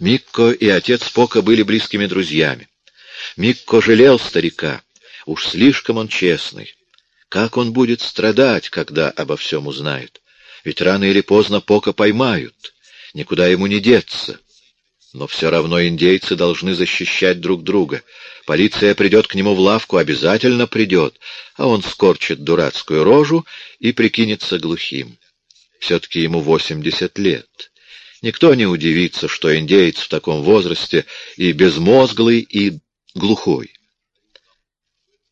Микко и отец Пока были близкими друзьями. Микко жалел старика. Уж слишком он честный. Как он будет страдать, когда обо всем узнает? Ведь рано или поздно Пока поймают. Никуда ему не деться. Но все равно индейцы должны защищать друг друга. Полиция придет к нему в лавку, обязательно придет, а он скорчит дурацкую рожу и прикинется глухим. Все-таки ему восемьдесят лет. Никто не удивится, что индеец в таком возрасте и безмозглый, и глухой.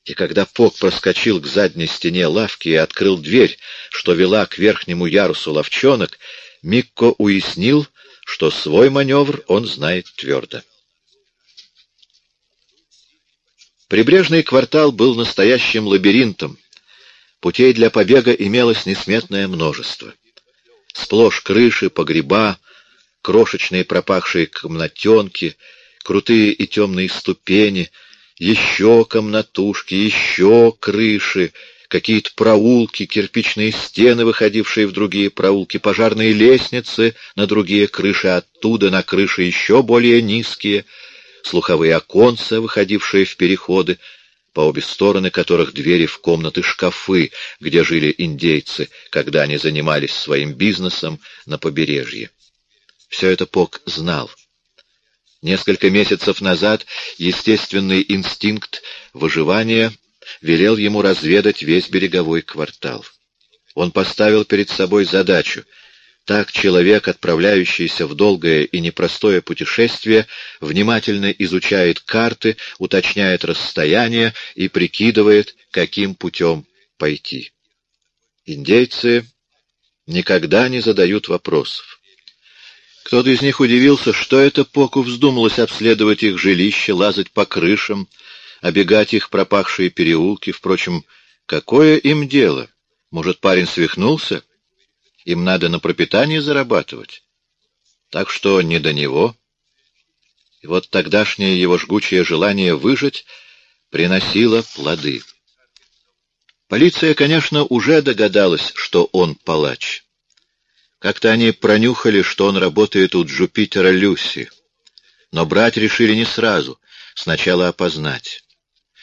И когда Пок проскочил к задней стене лавки и открыл дверь, что вела к верхнему ярусу ловчонок, Микко уяснил, что свой маневр он знает твердо. Прибрежный квартал был настоящим лабиринтом. Путей для побега имелось несметное множество. Сплошь крыши, погреба, крошечные пропахшие комнатенки, крутые и темные ступени, еще комнатушки, еще крыши, какие-то проулки, кирпичные стены, выходившие в другие проулки, пожарные лестницы на другие крыши, оттуда на крыши еще более низкие, слуховые оконца, выходившие в переходы, по обе стороны которых двери в комнаты-шкафы, где жили индейцы, когда они занимались своим бизнесом на побережье. Все это Пок знал. Несколько месяцев назад естественный инстинкт выживания велел ему разведать весь береговой квартал. Он поставил перед собой задачу. Так человек, отправляющийся в долгое и непростое путешествие, внимательно изучает карты, уточняет расстояние и прикидывает, каким путем пойти. Индейцы никогда не задают вопросов. Кто-то из них удивился, что это Поку вздумалось обследовать их жилище, лазать по крышам, обегать их пропахшие переулки. Впрочем, какое им дело? Может, парень свихнулся? Им надо на пропитание зарабатывать. Так что не до него. И вот тогдашнее его жгучее желание выжить приносило плоды. Полиция, конечно, уже догадалась, что он палач. Как-то они пронюхали, что он работает у Джупитера Люси. Но брать решили не сразу, сначала опознать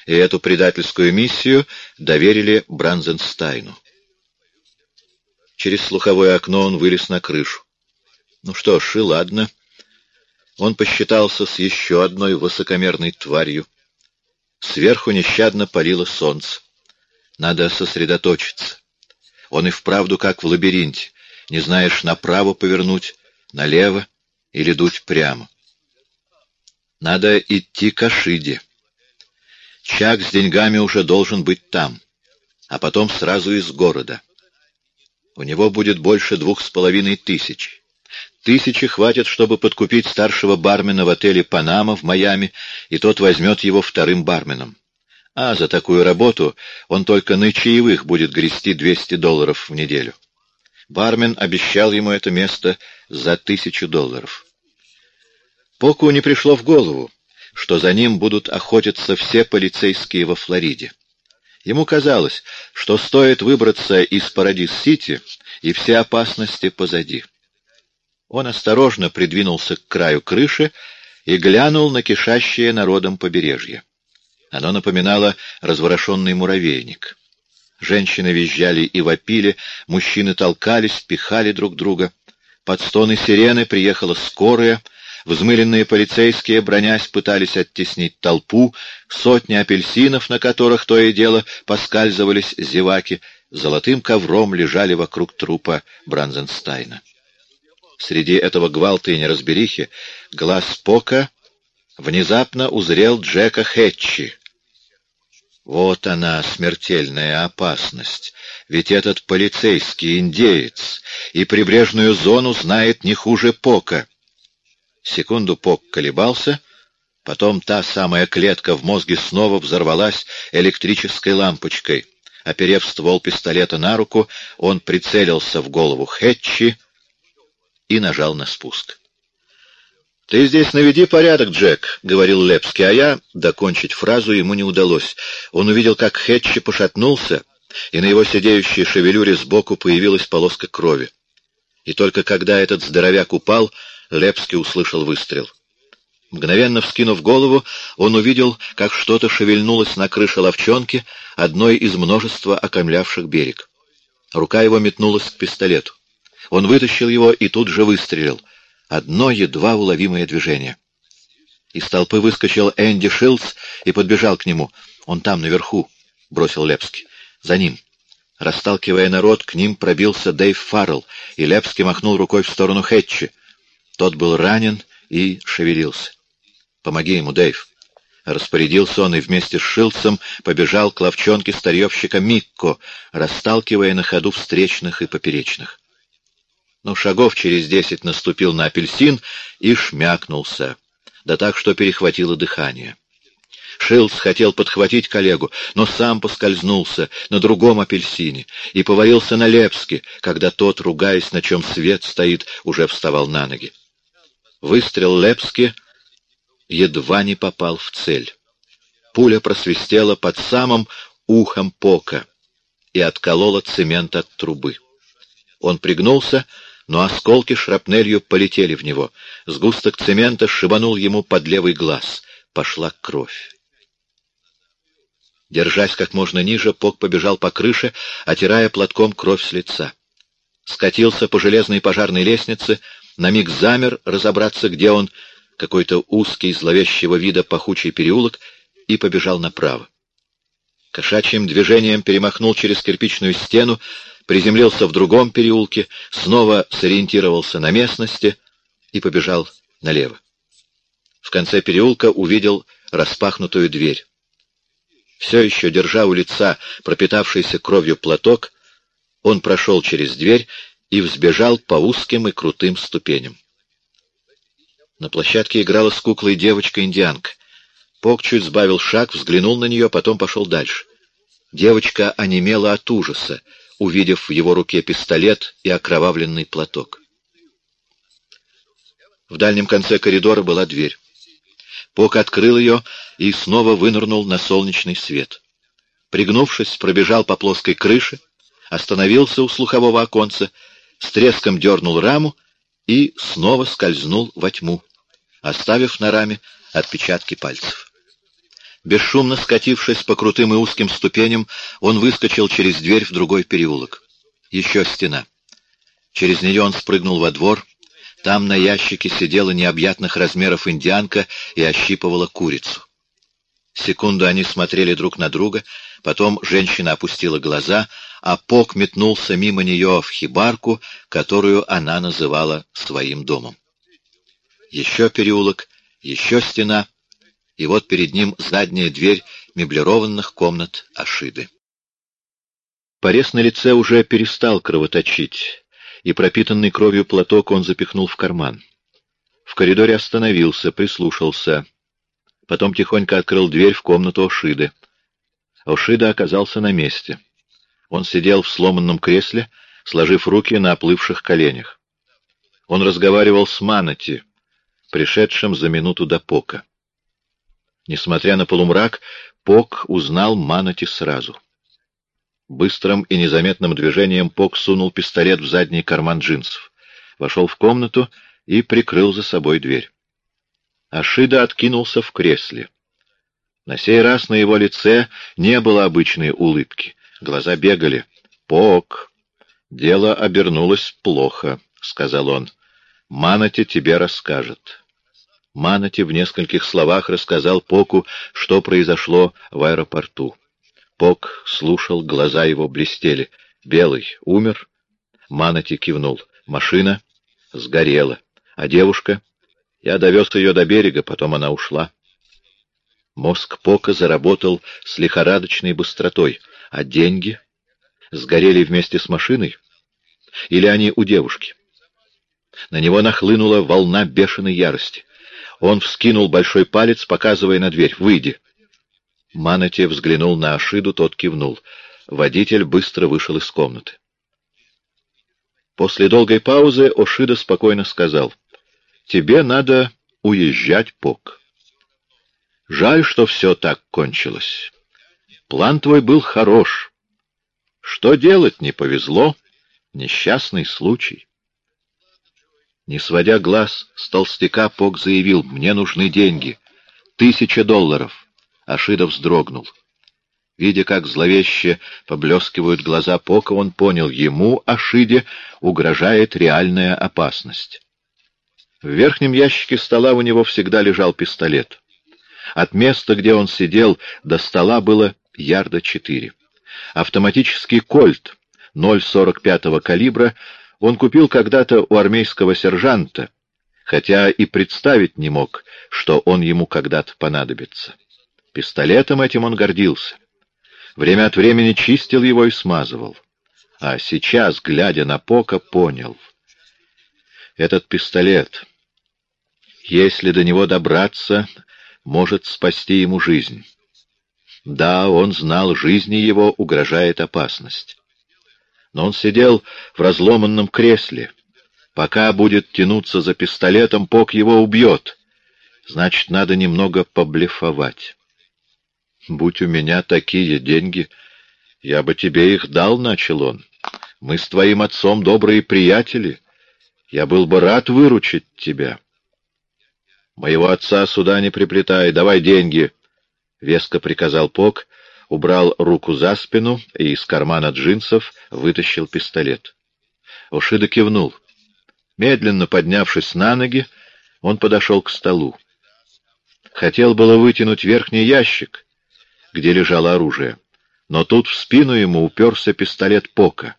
и эту предательскую миссию доверили Бранзенстайну. Через слуховое окно он вылез на крышу. Ну что ж, и ладно. Он посчитался с еще одной высокомерной тварью. Сверху нещадно парило солнце. Надо сосредоточиться. Он и вправду как в лабиринте. Не знаешь, направо повернуть, налево или дуть прямо. Надо идти к Ашиде. Чак с деньгами уже должен быть там, а потом сразу из города. У него будет больше двух с половиной тысяч. Тысячи хватит, чтобы подкупить старшего бармена в отеле «Панама» в Майами, и тот возьмет его вторым барменом. А за такую работу он только на чаевых будет грести 200 долларов в неделю. Бармен обещал ему это место за тысячу долларов. Поку не пришло в голову, что за ним будут охотиться все полицейские во Флориде. Ему казалось, что стоит выбраться из Парадис-Сити, и все опасности позади. Он осторожно придвинулся к краю крыши и глянул на кишащее народом побережье. Оно напоминало разворошенный муравейник. Женщины визжали и вопили, мужчины толкались, пихали друг друга. Под стоны сирены приехала скорая — Взмыленные полицейские, бронясь, пытались оттеснить толпу, сотни апельсинов, на которых то и дело поскальзывались зеваки, золотым ковром лежали вокруг трупа Бранзенстайна. Среди этого гвалта и неразберихи глаз Пока внезапно узрел Джека Хэтчи. Вот она, смертельная опасность. Ведь этот полицейский индеец и прибрежную зону знает не хуже Пока. Секунду Пок колебался, потом та самая клетка в мозге снова взорвалась электрической лампочкой. Оперев ствол пистолета на руку, он прицелился в голову Хэтчи и нажал на спуск. «Ты здесь наведи порядок, Джек», — говорил Лепский, а я... Докончить фразу ему не удалось. Он увидел, как Хэтчи пошатнулся, и на его сидеющей шевелюре сбоку появилась полоска крови. И только когда этот здоровяк упал, Лепский услышал выстрел. Мгновенно вскинув голову, он увидел, как что-то шевельнулось на крыше ловчонки, одной из множества окаймлявших берег. Рука его метнулась к пистолету. Он вытащил его и тут же выстрелил. Одно едва уловимое движение. Из толпы выскочил Энди Шилдс и подбежал к нему. «Он там, наверху», — бросил Лепский. «За ним». Расталкивая народ, к ним пробился Дэйв Фаррелл, и Лепский махнул рукой в сторону Хэтчи. Тот был ранен и шевелился. «Помоги ему, Дэйв». Распорядился он и вместе с Шилцем побежал к ловчонке старьевщика Микко, расталкивая на ходу встречных и поперечных. Но шагов через десять наступил на апельсин и шмякнулся, да так, что перехватило дыхание. Шилдс хотел подхватить коллегу, но сам поскользнулся на другом апельсине и повалился на Лепске, когда тот, ругаясь, на чем свет стоит, уже вставал на ноги. Выстрел Лепски едва не попал в цель. Пуля просвистела под самым ухом Пока и отколола цемент от трубы. Он пригнулся, но осколки шрапнелью полетели в него. Сгусток цемента шибанул ему под левый глаз. Пошла кровь. Держась как можно ниже, Пок побежал по крыше, отирая платком кровь с лица. Скатился по железной пожарной лестнице, на миг замер разобраться, где он, какой-то узкий, зловещего вида пахучий переулок, и побежал направо. Кошачьим движением перемахнул через кирпичную стену, приземлился в другом переулке, снова сориентировался на местности и побежал налево. В конце переулка увидел распахнутую дверь. Все еще, держа у лица пропитавшийся кровью платок, он прошел через дверь и взбежал по узким и крутым ступеням. На площадке играла с куклой девочка-индианка. Пок чуть сбавил шаг, взглянул на нее, потом пошел дальше. Девочка онемела от ужаса, увидев в его руке пистолет и окровавленный платок. В дальнем конце коридора была дверь. Пок открыл ее и снова вынырнул на солнечный свет. Пригнувшись, пробежал по плоской крыше, остановился у слухового оконца, с треском дернул раму и снова скользнул во тьму, оставив на раме отпечатки пальцев. Бесшумно скатившись по крутым и узким ступеням, он выскочил через дверь в другой переулок. Еще стена. Через нее он спрыгнул во двор, там на ящике сидела необъятных размеров индианка и ощипывала курицу. Секунду они смотрели друг на друга, потом женщина опустила глаза, а Пок метнулся мимо нее в хибарку, которую она называла своим домом. Еще переулок, еще стена, и вот перед ним задняя дверь меблированных комнат Ашиды. Порез на лице уже перестал кровоточить и пропитанный кровью платок он запихнул в карман. В коридоре остановился, прислушался. Потом тихонько открыл дверь в комнату Ошиды. Ошида оказался на месте. Он сидел в сломанном кресле, сложив руки на оплывших коленях. Он разговаривал с Манати, пришедшим за минуту до Пока. Несмотря на полумрак, Пок узнал Манати сразу. Быстрым и незаметным движением Пок сунул пистолет в задний карман джинсов, вошел в комнату и прикрыл за собой дверь. Ашида откинулся в кресле. На сей раз на его лице не было обычной улыбки. Глаза бегали. «Пок, дело обернулось плохо», — сказал он. «Манати тебе расскажет». Манати в нескольких словах рассказал Поку, что произошло в аэропорту. Пок слушал, глаза его блестели. Белый умер. Манати кивнул. Машина сгорела. А девушка? Я довез ее до берега, потом она ушла. Мозг Пока заработал с лихорадочной быстротой. А деньги? Сгорели вместе с машиной? Или они у девушки? На него нахлынула волна бешеной ярости. Он вскинул большой палец, показывая на дверь. «Выйди!» Манати взглянул на Ашиду, тот кивнул. Водитель быстро вышел из комнаты. После долгой паузы Ошида спокойно сказал, «Тебе надо уезжать, Пок. Жаль, что все так кончилось. План твой был хорош. Что делать, не повезло. Несчастный случай». Не сводя глаз с толстяка, Пок заявил, «Мне нужны деньги. Тысяча долларов». Ашидов вздрогнул. Видя, как зловеще поблескивают глаза Пока, он понял, ему, Ашиде, угрожает реальная опасность. В верхнем ящике стола у него всегда лежал пистолет. От места, где он сидел, до стола было ярда четыре. Автоматический кольт 0,45 калибра он купил когда-то у армейского сержанта, хотя и представить не мог, что он ему когда-то понадобится. Пистолетом этим он гордился. Время от времени чистил его и смазывал. А сейчас, глядя на Пока, понял. Этот пистолет, если до него добраться, может спасти ему жизнь. Да, он знал, жизни его угрожает опасность. Но он сидел в разломанном кресле. Пока будет тянуться за пистолетом, Пок его убьет. Значит, надо немного поблефовать. «Будь у меня такие деньги, я бы тебе их дал», — начал он. «Мы с твоим отцом добрые приятели. Я был бы рад выручить тебя». «Моего отца сюда не приплетай, давай деньги», — веско приказал Пок, убрал руку за спину и из кармана джинсов вытащил пистолет. Ошида кивнул. Медленно поднявшись на ноги, он подошел к столу. Хотел было вытянуть верхний ящик, где лежало оружие. Но тут в спину ему уперся пистолет Пока.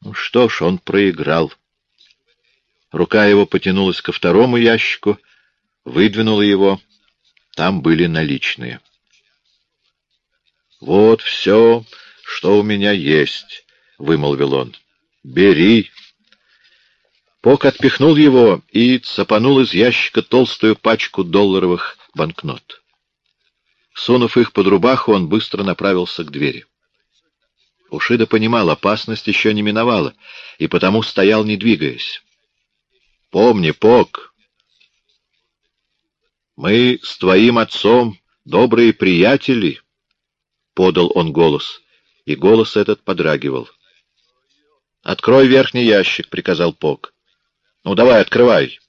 Ну что ж, он проиграл. Рука его потянулась ко второму ящику, выдвинула его. Там были наличные. «Вот все, что у меня есть», — вымолвил он. «Бери». Пок отпихнул его и цапанул из ящика толстую пачку долларовых банкнот. Сунув их под рубаху, он быстро направился к двери. Ушида понимал, опасность еще не миновала, и потому стоял, не двигаясь. «Помни, Пок, мы с твоим отцом добрые приятели», — подал он голос, и голос этот подрагивал. «Открой верхний ящик», — приказал Пок. «Ну, давай, открывай».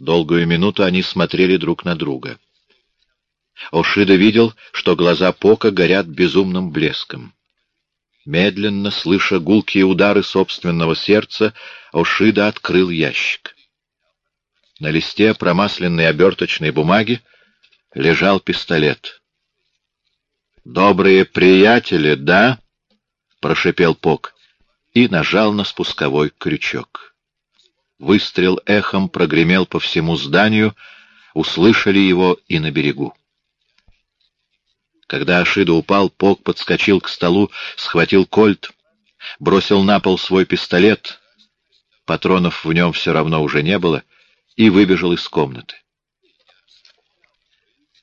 Долгую минуту они смотрели друг на друга. Ошида видел, что глаза Пока горят безумным блеском. Медленно, слыша гулкие удары собственного сердца, Ошида открыл ящик. На листе промасленной оберточной бумаги лежал пистолет. «Добрые приятели, да?» — прошипел Пок и нажал на спусковой крючок. Выстрел эхом прогремел по всему зданию, услышали его и на берегу. Когда Ашида упал, Пок подскочил к столу, схватил кольт, бросил на пол свой пистолет, патронов в нем все равно уже не было, и выбежал из комнаты.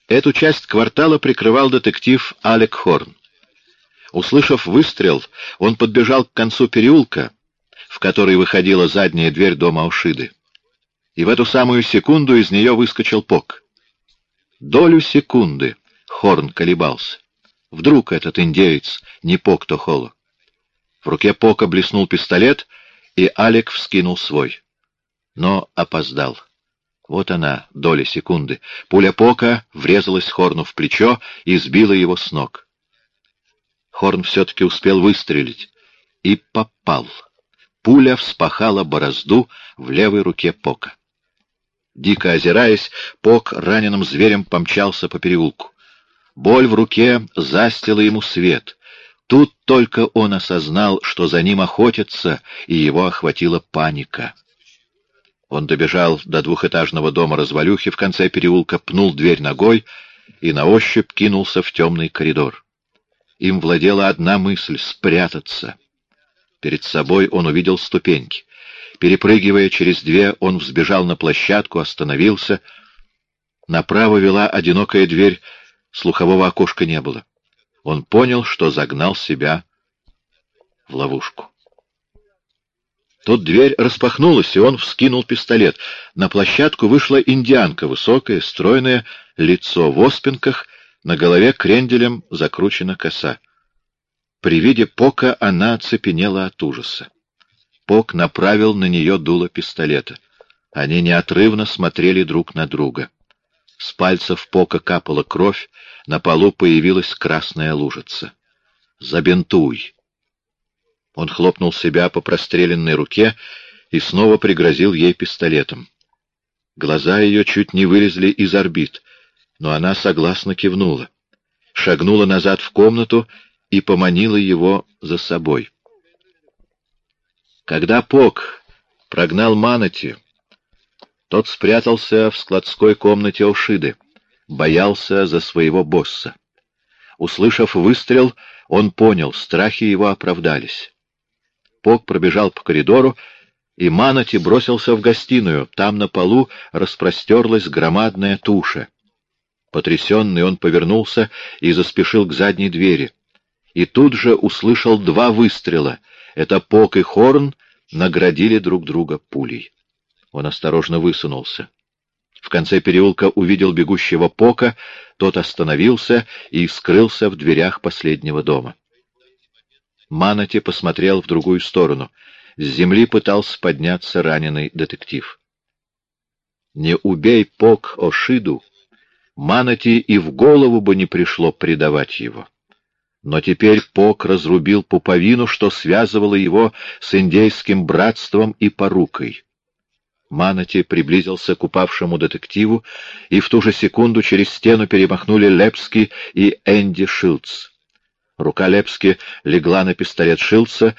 Эту часть квартала прикрывал детектив Алек Хорн. Услышав выстрел, он подбежал к концу переулка, в который выходила задняя дверь дома Ушиды. И в эту самую секунду из нее выскочил Пок. Долю секунды Хорн колебался. Вдруг этот индеец не Пок-то В руке Пока блеснул пистолет, и Алек вскинул свой. Но опоздал. Вот она, доля секунды. Пуля Пока врезалась Хорну в плечо и сбила его с ног. Хорн все-таки успел выстрелить. И попал. Пуля вспахала борозду в левой руке Пока. Дико озираясь, Пок раненым зверем помчался по переулку. Боль в руке застила ему свет. Тут только он осознал, что за ним охотятся, и его охватила паника. Он добежал до двухэтажного дома развалюхи в конце переулка, пнул дверь ногой и на ощупь кинулся в темный коридор. Им владела одна мысль — спрятаться. Перед собой он увидел ступеньки. Перепрыгивая через две, он взбежал на площадку, остановился. Направо вела одинокая дверь Слухового окошка не было. Он понял, что загнал себя в ловушку. Тут дверь распахнулась, и он вскинул пистолет. На площадку вышла индианка, высокая, стройная, лицо в оспинках, на голове кренделем закручена коса. При виде Пока она оцепенела от ужаса. Пок направил на нее дуло пистолета. Они неотрывно смотрели друг на друга. С пальцев Пока капала кровь, на полу появилась красная лужица. «Забинтуй!» Он хлопнул себя по простреленной руке и снова пригрозил ей пистолетом. Глаза ее чуть не вылезли из орбит, но она согласно кивнула. Шагнула назад в комнату и поманила его за собой. Когда Пок прогнал Манати, тот спрятался в складской комнате Ошиды, боялся за своего босса. Услышав выстрел, он понял, страхи его оправдались. Пок пробежал по коридору, и Манати бросился в гостиную. Там на полу распростерлась громадная туша. Потрясенный он повернулся и заспешил к задней двери. И тут же услышал два выстрела. Это Пок и Хорн наградили друг друга пулей. Он осторожно высунулся. В конце переулка увидел бегущего Пока, тот остановился и скрылся в дверях последнего дома. Манати посмотрел в другую сторону. С земли пытался подняться раненый детектив. «Не убей Пок Ошиду!» Манати и в голову бы не пришло предавать его. Но теперь Пок разрубил пуповину, что связывало его с индейским братством и порукой. Манати приблизился к упавшему детективу, и в ту же секунду через стену перемахнули Лепски и Энди Шилдс. Рука Лепски легла на пистолет Шилдса,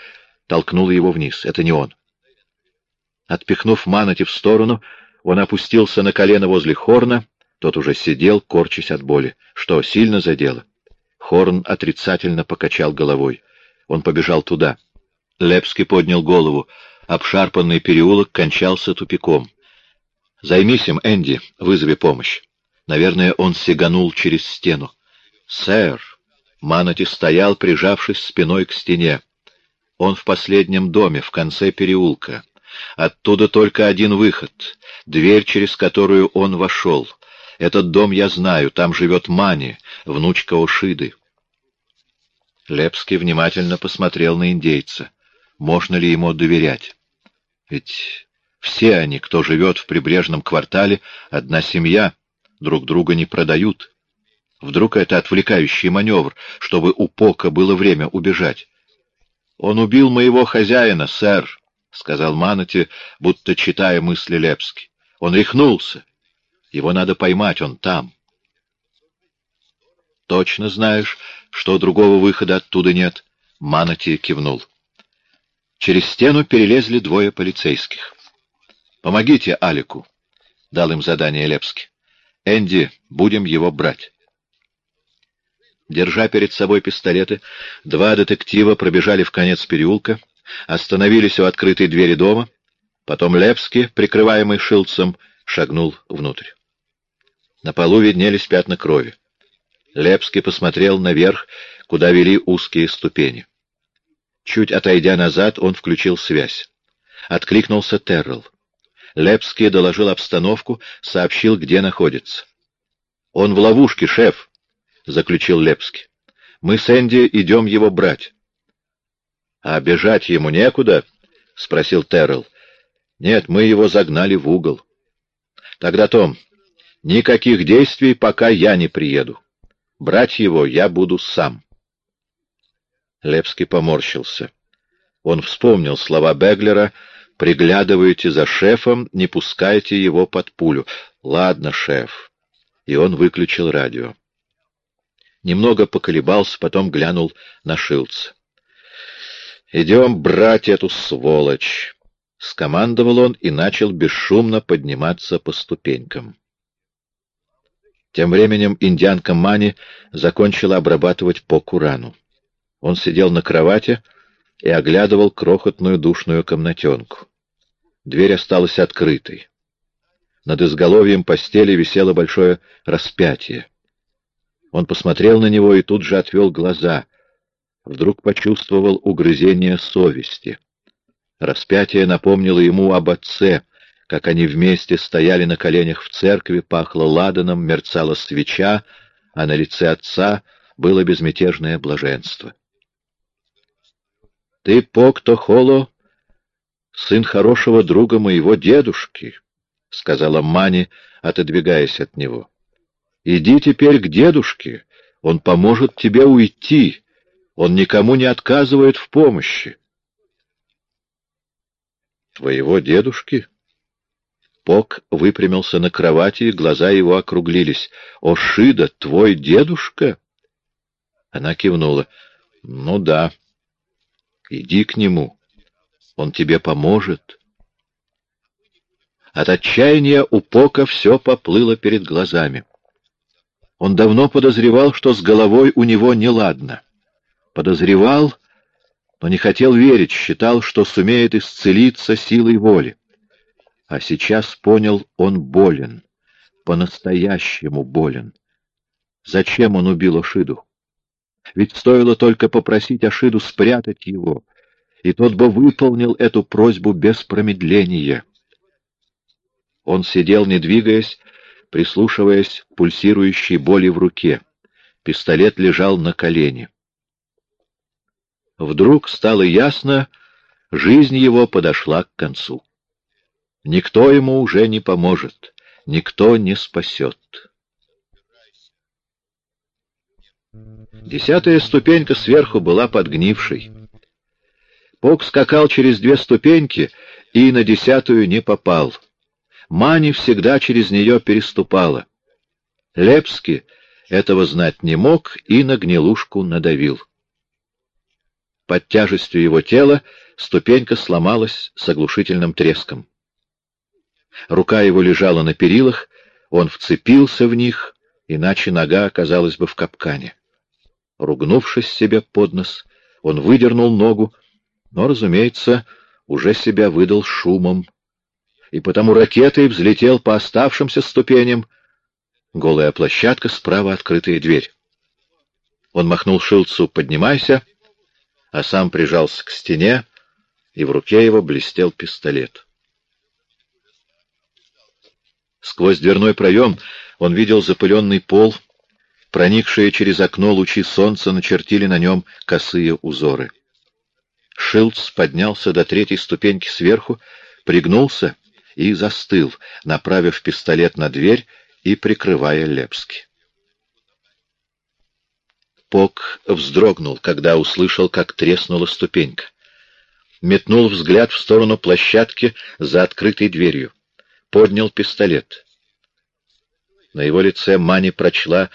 толкнула его вниз. Это не он. Отпихнув Манати в сторону, он опустился на колено возле Хорна, тот уже сидел, корчась от боли. Что, сильно задело? Хорн отрицательно покачал головой. Он побежал туда. Лепский поднял голову. Обшарпанный переулок кончался тупиком. «Займись им, Энди, вызови помощь». Наверное, он сиганул через стену. «Сэр!» Манати стоял, прижавшись спиной к стене. Он в последнем доме, в конце переулка. Оттуда только один выход, дверь, через которую он вошел. Этот дом я знаю, там живет Мани, внучка Ошиды. Лепский внимательно посмотрел на индейца. Можно ли ему доверять? Ведь все они, кто живет в прибрежном квартале, одна семья, друг друга не продают. Вдруг это отвлекающий маневр, чтобы у Пока было время убежать. «Он убил моего хозяина, сэр», — сказал Манати, будто читая мысли Лепски. «Он рехнулся. Его надо поймать, он там». «Точно знаешь, что другого выхода оттуда нет?» Манати кивнул. Через стену перелезли двое полицейских. «Помогите Алику», — дал им задание Лепски. «Энди, будем его брать». Держа перед собой пистолеты, два детектива пробежали в конец переулка, остановились у открытой двери дома, потом Лепски, прикрываемый шилцем, шагнул внутрь. На полу виднелись пятна крови. Лепский посмотрел наверх, куда вели узкие ступени. Чуть отойдя назад, он включил связь. Откликнулся Террелл. Лепский доложил обстановку, сообщил, где находится. «Он в ловушке, шеф», — заключил Лепский. «Мы с Энди идем его брать». «А бежать ему некуда?» — спросил Террелл. «Нет, мы его загнали в угол». «Тогда, Том, никаких действий, пока я не приеду. Брать его я буду сам». Лепский поморщился. Он вспомнил слова Беглера «Приглядывайте за шефом, не пускайте его под пулю». «Ладно, шеф». И он выключил радио. Немного поколебался, потом глянул на Шилца. «Идем брать эту сволочь!» — скомандовал он и начал бесшумно подниматься по ступенькам. Тем временем индианка Мани закончила обрабатывать по Курану. Он сидел на кровати и оглядывал крохотную душную комнатенку. Дверь осталась открытой. Над изголовьем постели висело большое распятие. Он посмотрел на него и тут же отвел глаза. Вдруг почувствовал угрызение совести. Распятие напомнило ему об отце, как они вместе стояли на коленях в церкви, пахло ладаном, мерцала свеча, а на лице отца было безмятежное блаженство. «Ты Покто Холо сын хорошего друга моего дедушки, — сказала Мани, отодвигаясь от него. — Иди теперь к дедушке, он поможет тебе уйти, он никому не отказывает в помощи. — Твоего дедушки? Пок выпрямился на кровати, и глаза его округлились. — О, Шида, твой дедушка? Она кивнула. — Ну да. Иди к нему. Он тебе поможет. От отчаяния у Пока все поплыло перед глазами. Он давно подозревал, что с головой у него неладно. Подозревал, но не хотел верить, считал, что сумеет исцелиться силой воли. А сейчас понял, он болен, по-настоящему болен. Зачем он убил Ошиду? Ведь стоило только попросить Ашиду спрятать его, и тот бы выполнил эту просьбу без промедления. Он сидел, не двигаясь, прислушиваясь к пульсирующей боли в руке. Пистолет лежал на колене. Вдруг стало ясно, жизнь его подошла к концу. Никто ему уже не поможет, никто не спасет. Десятая ступенька сверху была подгнившей. Пок скакал через две ступеньки и на десятую не попал. Мани всегда через нее переступала. Лепский этого знать не мог и на гнилушку надавил. Под тяжестью его тела ступенька сломалась с оглушительным треском. Рука его лежала на перилах, он вцепился в них, иначе нога оказалась бы в капкане. Ругнувшись себе под нос, он выдернул ногу, но, разумеется, уже себя выдал шумом, и потому ракетой взлетел по оставшимся ступеням. Голая площадка, справа открытая дверь. Он махнул Шилцу «Поднимайся», а сам прижался к стене, и в руке его блестел пистолет. Сквозь дверной проем он видел запыленный пол — Проникшие через окно лучи солнца начертили на нем косые узоры. Шилдс поднялся до третьей ступеньки сверху, пригнулся и застыл, направив пистолет на дверь и прикрывая Лепски. Пок вздрогнул, когда услышал, как треснула ступенька. Метнул взгляд в сторону площадки за открытой дверью. Поднял пистолет. На его лице Мани прочла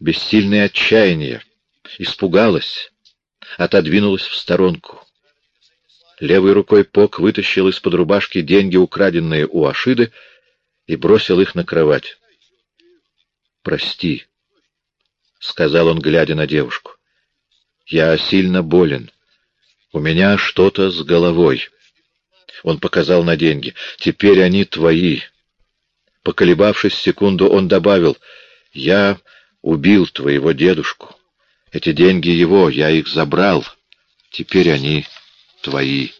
бессильное отчаяние, испугалась, отодвинулась в сторонку. Левой рукой Пок вытащил из-под рубашки деньги, украденные у Ашиды, и бросил их на кровать. «Прости», — сказал он, глядя на девушку. «Я сильно болен. У меня что-то с головой». Он показал на деньги. «Теперь они твои». Поколебавшись секунду, он добавил, «Я убил твоего дедушку. Эти деньги его, я их забрал. Теперь они твои.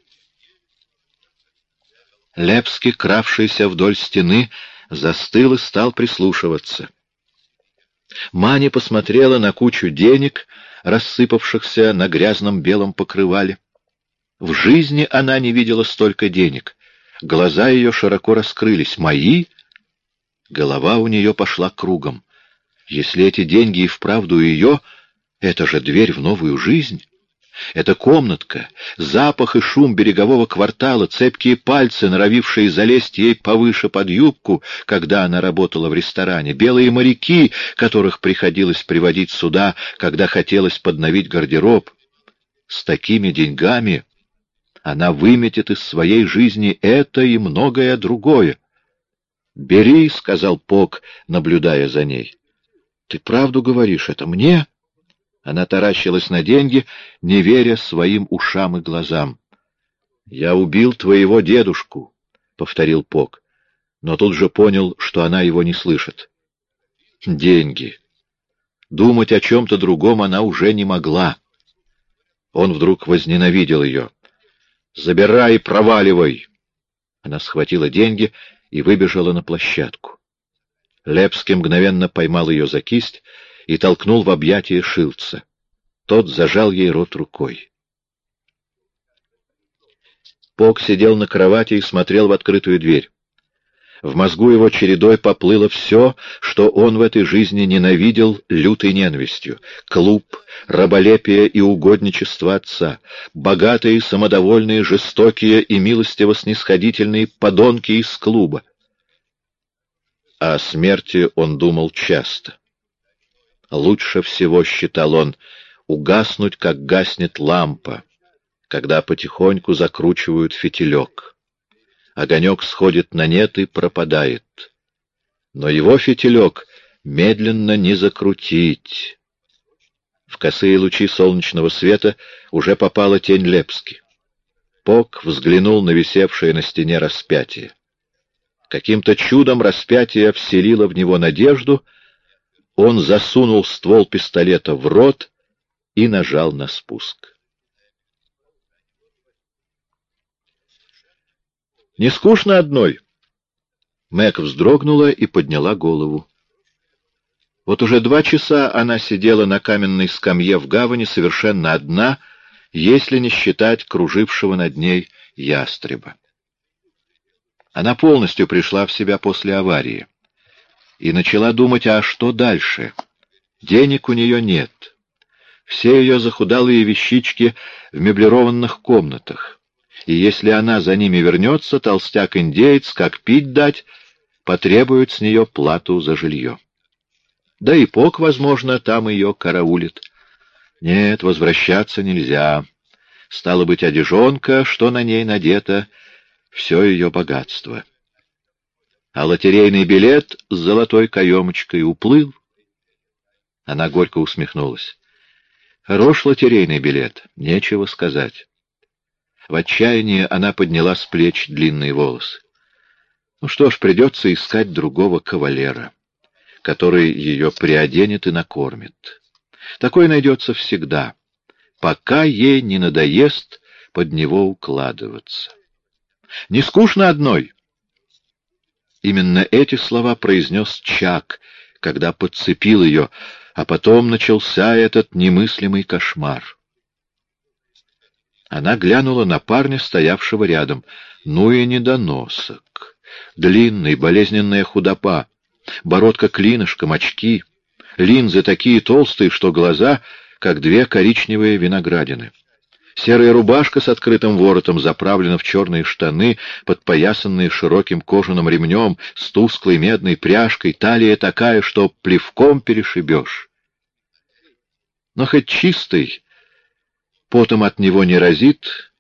Лепский, кравшийся вдоль стены, застыл и стал прислушиваться. Маня посмотрела на кучу денег, рассыпавшихся на грязном белом покрывале. В жизни она не видела столько денег. Глаза ее широко раскрылись. «Мои?» Голова у нее пошла кругом. Если эти деньги и вправду ее, это же дверь в новую жизнь. Это комнатка, запах и шум берегового квартала, цепкие пальцы, норовившие залезть ей повыше под юбку, когда она работала в ресторане, белые моряки, которых приходилось приводить сюда, когда хотелось подновить гардероб. С такими деньгами она выметит из своей жизни это и многое другое. «Бери», — сказал Пок, наблюдая за ней. Ты правду говоришь, это мне? Она таращилась на деньги, не веря своим ушам и глазам. «Я убил твоего дедушку», — повторил Пок, но тут же понял, что она его не слышит. «Деньги». Думать о чем-то другом она уже не могла. Он вдруг возненавидел ее. «Забирай проваливай!» Она схватила деньги и выбежала на площадку. Лепский мгновенно поймал ее за кисть и толкнул в объятия Шилца. Тот зажал ей рот рукой. Пок сидел на кровати и смотрел в открытую дверь. В мозгу его чередой поплыло все, что он в этой жизни ненавидел лютой ненавистью. Клуб, раболепие и угодничество отца, богатые, самодовольные, жестокие и милостиво-снисходительные подонки из клуба. О смерти он думал часто. Лучше всего, считал он, угаснуть, как гаснет лампа, когда потихоньку закручивают фитилек. Огонек сходит на нет и пропадает. Но его фитилек медленно не закрутить. В косые лучи солнечного света уже попала тень Лепски. Пок взглянул на висевшее на стене распятие. Каким-то чудом распятие вселило в него надежду, он засунул ствол пистолета в рот и нажал на спуск. «Не скучно одной?» Мэг вздрогнула и подняла голову. Вот уже два часа она сидела на каменной скамье в гавани совершенно одна, если не считать кружившего над ней ястреба. Она полностью пришла в себя после аварии и начала думать, а что дальше? Денег у нее нет. Все ее захудалые вещички в меблированных комнатах и если она за ними вернется, толстяк-индеец, как пить дать, потребует с нее плату за жилье. Да и Пок, возможно, там ее караулит. Нет, возвращаться нельзя. Стало быть, одежонка, что на ней надето, все ее богатство. А лотерейный билет с золотой каемочкой уплыл. Она горько усмехнулась. Хорош лотерейный билет, нечего сказать. В отчаянии она подняла с плеч длинные волосы. Ну что ж, придется искать другого кавалера, который ее приоденет и накормит. Такой найдется всегда, пока ей не надоест под него укладываться. Не скучно одной. Именно эти слова произнес Чак, когда подцепил ее, а потом начался этот немыслимый кошмар. Она глянула на парня, стоявшего рядом. Ну и недоносок. Длинный, болезненная худопа, бородка клинышком, очки, линзы такие толстые, что глаза, как две коричневые виноградины. Серая рубашка с открытым воротом заправлена в черные штаны, подпоясанные широким кожаным ремнем, с тусклой медной пряжкой, талия такая, что плевком перешибешь. Но хоть чистый, потом от него не разит.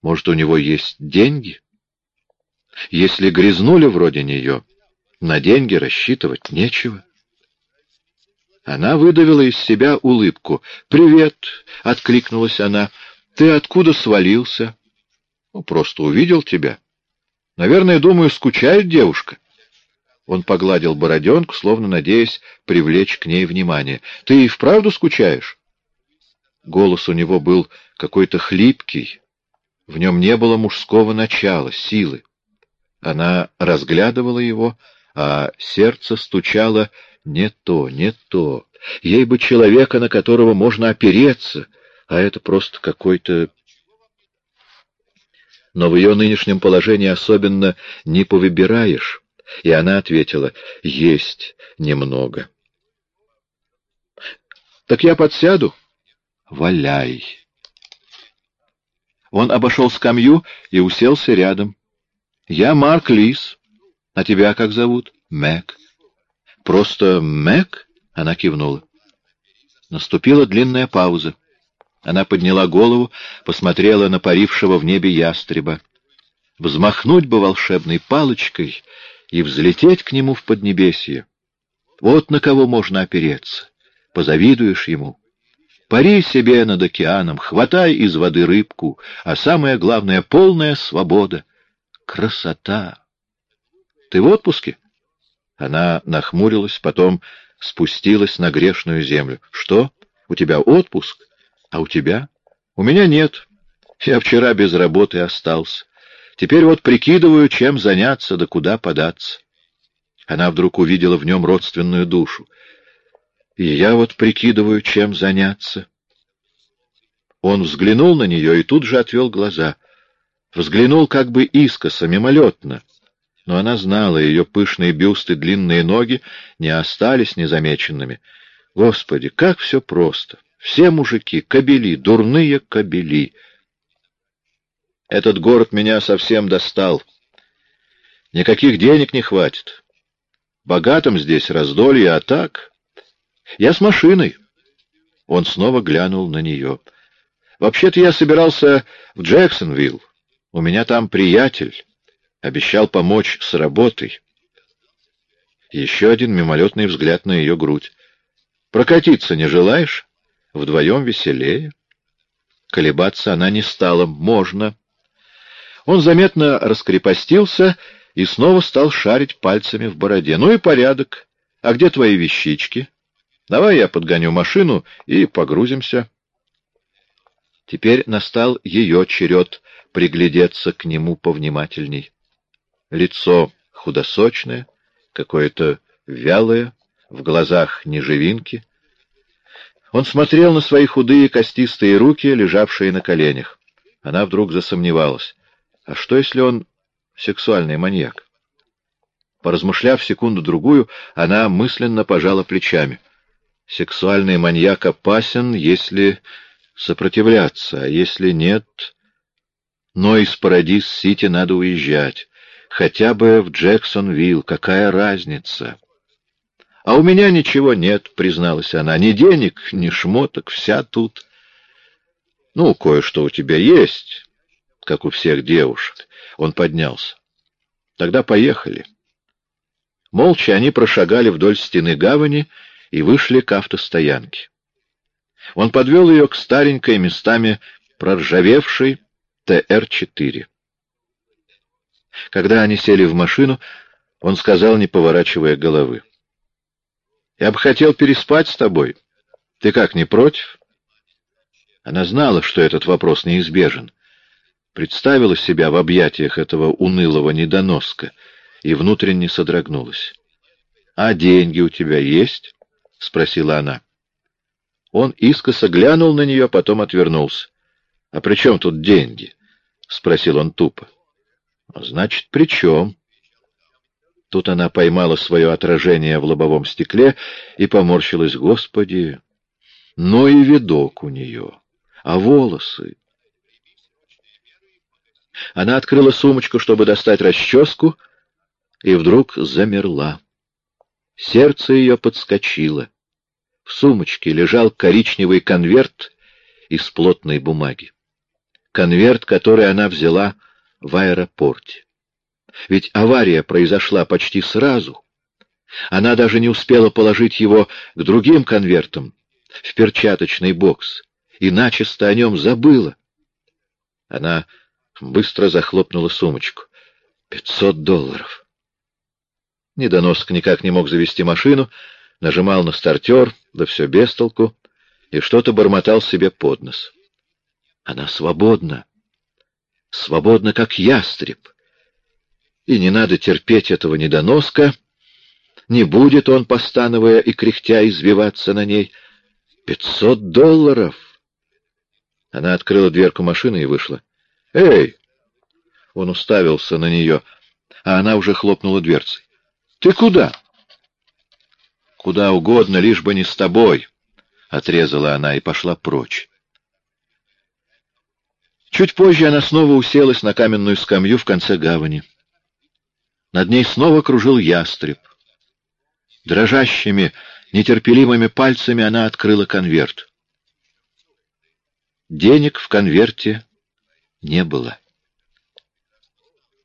Может, у него есть деньги? Если грязнули вроде нее, на деньги рассчитывать нечего. Она выдавила из себя улыбку. «Привет!» — откликнулась она. «Ты откуда свалился?» «Ну, просто увидел тебя. Наверное, думаю, скучает девушка». Он погладил бороденку, словно надеясь привлечь к ней внимание. «Ты и вправду скучаешь?» Голос у него был какой-то хлипкий, в нем не было мужского начала, силы. Она разглядывала его, а сердце стучало не то, не то. Ей бы человека, на которого можно опереться, а это просто какой-то... Но в ее нынешнем положении особенно не повыбираешь. И она ответила, есть немного. «Так я подсяду?» Валяй. Он обошел скамью и уселся рядом. Я Марк Лис. А тебя как зовут? Мэг. Просто Мэг? Она кивнула. Наступила длинная пауза. Она подняла голову, посмотрела на парившего в небе ястреба. Взмахнуть бы волшебной палочкой и взлететь к нему в поднебесье. Вот на кого можно опереться. Позавидуешь ему. Пари себе над океаном, хватай из воды рыбку, а самое главное — полная свобода. Красота! Ты в отпуске? Она нахмурилась, потом спустилась на грешную землю. Что? У тебя отпуск? А у тебя? У меня нет. Я вчера без работы остался. Теперь вот прикидываю, чем заняться, да куда податься. Она вдруг увидела в нем родственную душу. И я вот прикидываю, чем заняться. Он взглянул на нее и тут же отвел глаза. Взглянул как бы искоса, мимолетно. Но она знала, ее пышные бюсты, длинные ноги не остались незамеченными. Господи, как все просто! Все мужики — кобели, дурные кобели. Этот город меня совсем достал. Никаких денег не хватит. Богатым здесь раздолье, а так... Я с машиной. Он снова глянул на нее. Вообще-то я собирался в Джексонвилл. У меня там приятель. Обещал помочь с работой. Еще один мимолетный взгляд на ее грудь. Прокатиться не желаешь? Вдвоем веселее. Колебаться она не стала. Можно. Он заметно раскрепостился и снова стал шарить пальцами в бороде. «Ну и порядок. А где твои вещички? Давай я подгоню машину и погрузимся». Теперь настал ее черед приглядеться к нему повнимательней. Лицо худосочное, какое-то вялое, в глазах неживинки. Он смотрел на свои худые костистые руки, лежавшие на коленях. Она вдруг засомневалась. А что, если он сексуальный маньяк? Поразмышляв секунду-другую, она мысленно пожала плечами. Сексуальный маньяк опасен, если сопротивляться, а если нет... Но из Парадис-Сити надо уезжать. Хотя бы в Джексонвилл. Какая разница? «А у меня ничего нет», — призналась она. «Ни денег, ни шмоток, вся тут». «Ну, кое-что у тебя есть, как у всех девушек». Он поднялся. «Тогда поехали». Молча они прошагали вдоль стены гавани и вышли к автостоянке. Он подвел ее к старенькой, местами проржавевшей ТР-4. Когда они сели в машину, он сказал, не поворачивая головы. Я бы хотел переспать с тобой. Ты как, не против? Она знала, что этот вопрос неизбежен. Представила себя в объятиях этого унылого недоноска и внутренне содрогнулась. — А деньги у тебя есть? — спросила она. Он искоса глянул на нее, потом отвернулся. — А при чем тут деньги? — спросил он тупо. — Значит, при чем? Тут она поймала свое отражение в лобовом стекле и поморщилась. Господи, ну и видок у нее. А волосы? Она открыла сумочку, чтобы достать расческу, и вдруг замерла. Сердце ее подскочило. В сумочке лежал коричневый конверт из плотной бумаги. Конверт, который она взяла в аэропорте. Ведь авария произошла почти сразу. Она даже не успела положить его к другим конвертам в перчаточный бокс и начисто о нем забыла. Она быстро захлопнула сумочку. Пятьсот долларов. Недоносок никак не мог завести машину, нажимал на стартер, да все без толку, и что-то бормотал себе под нос. Она свободна. Свободна, как ястреб и не надо терпеть этого недоноска. Не будет он, постановая и кряхтя, извиваться на ней. Пятьсот долларов! Она открыла дверку машины и вышла. «Эй!» Он уставился на нее, а она уже хлопнула дверцей. «Ты куда?» «Куда угодно, лишь бы не с тобой», — отрезала она и пошла прочь. Чуть позже она снова уселась на каменную скамью в конце гавани. Над ней снова кружил ястреб. Дрожащими, нетерпеливыми пальцами она открыла конверт. Денег в конверте не было.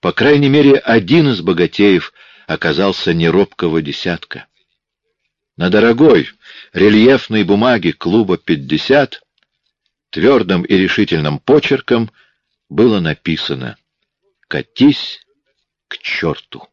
По крайней мере, один из богатеев оказался неробкого десятка. На дорогой рельефной бумаге клуба «пятьдесят» твердым и решительным почерком было написано «Катись к черту.